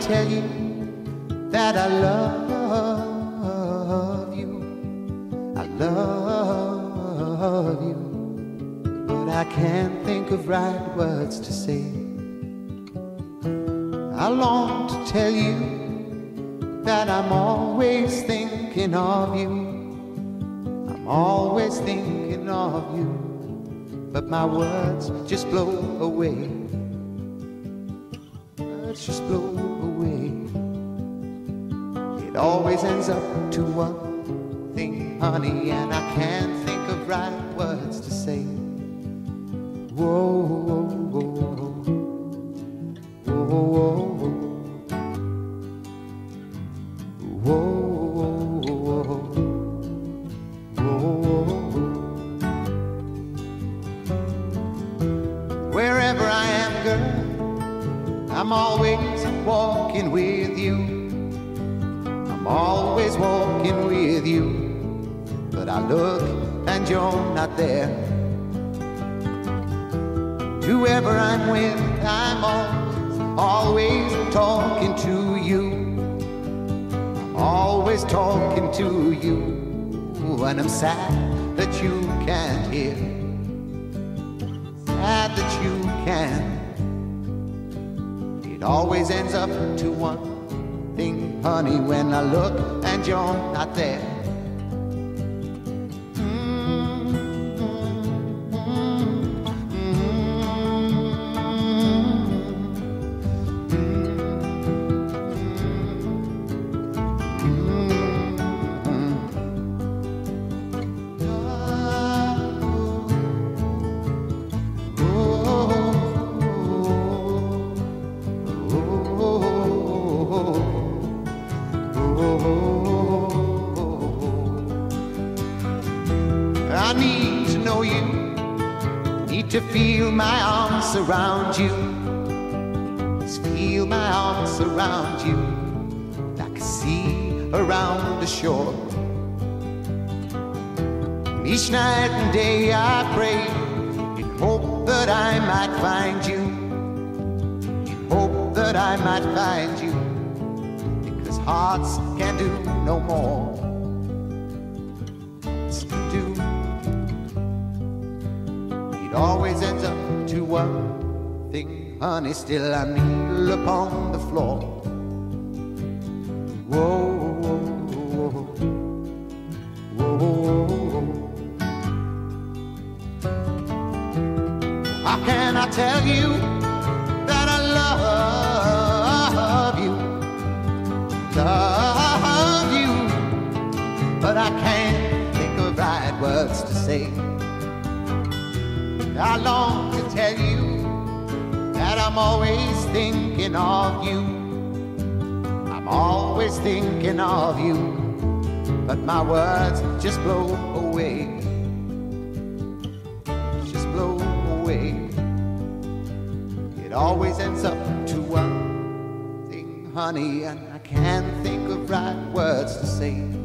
tell you that I love you. I love you. But I can't think of right words to say. I long to tell you that I'm always thinking of you. I'm always thinking of you. But my words just blow away. Words just blow away. It always ends up to one thing, honey, and I can't think of right words to say. Whoa, whoa, whoa, whoa, whoa, whoa, whoa, whoa. Wherever I am, girl, I'm always walking with you. I'm always walking with you. But I look and you're not there. Whoever I'm with, I'm always, always talking to you. I'm always talking to you. And I'm sad that you can't hear. Sad that you can. It always ends up to one thing, honey, when I look and you're not there. I need to know you, need to feel my arms around you. Just feel my arms around you, like a sea around the shore. Each night and day I pray in hope that I might find you, in hope that I might find you, because hearts can do no more. Do it always ends up to one thing, honey. Still, I kneel upon the floor. Whoa, whoa, whoa, whoa. How can I tell you that I love you? Love you, but I can't think of right words to say. I long to tell you that I'm always thinking of you. I'm always thinking of you, but my words just blow away. Just blow away. It always ends up to one thing, honey, and I can't think of right words to say.